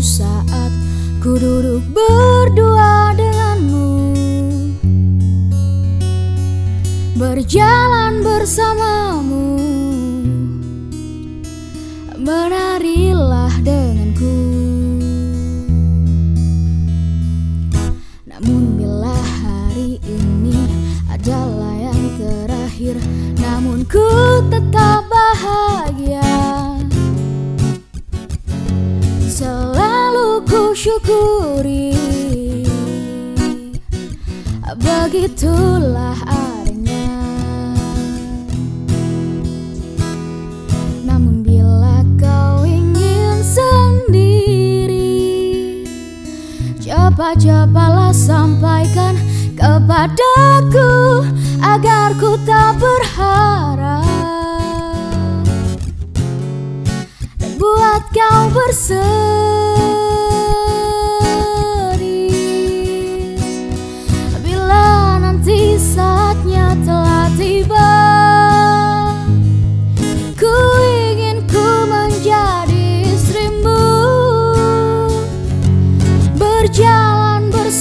saat ku duduk berdua denganmu. Berjalan bersamamu. Menarilah denganku. Namun bila hari ini adalah yang terakhir Namun ku tetap bahagia. Ku syukuri Begitulah adanya Namun bila kau ingin sendiri Cepat-cepatlah sampaikan kepadaku Agar ku tak berharap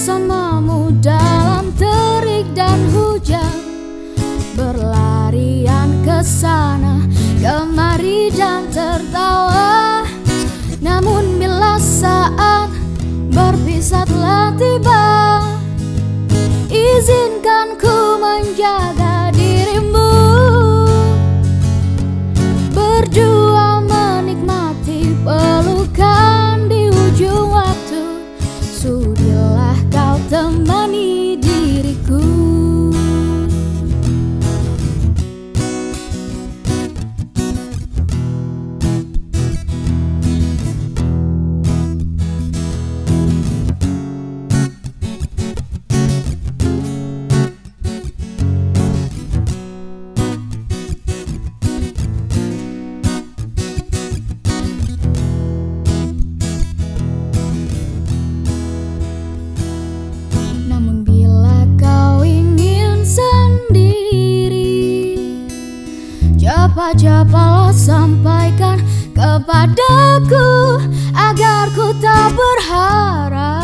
bersamamu dalam terik dan hujan. Berlarian ke sana kemari dan tertawa. Namun bila saat berpisah telah tiba Izinkan ku menjaga Cepat-cepatlah sampaikan kepadaku Agar ku tak berharap.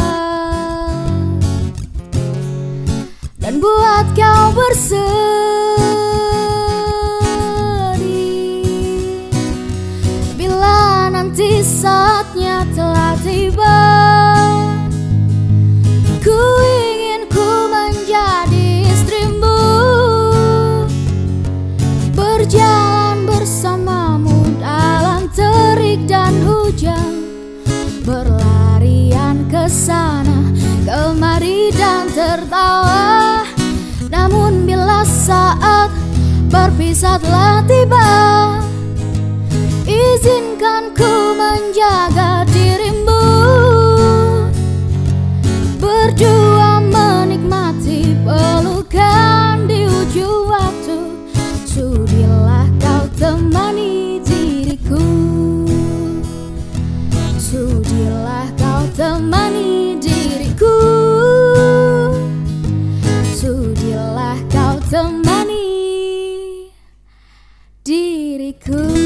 Dan buat kau bersedih hujan Berlarian ke sana kemari dan tertawa. Namun bila saat berpisah telah tiba could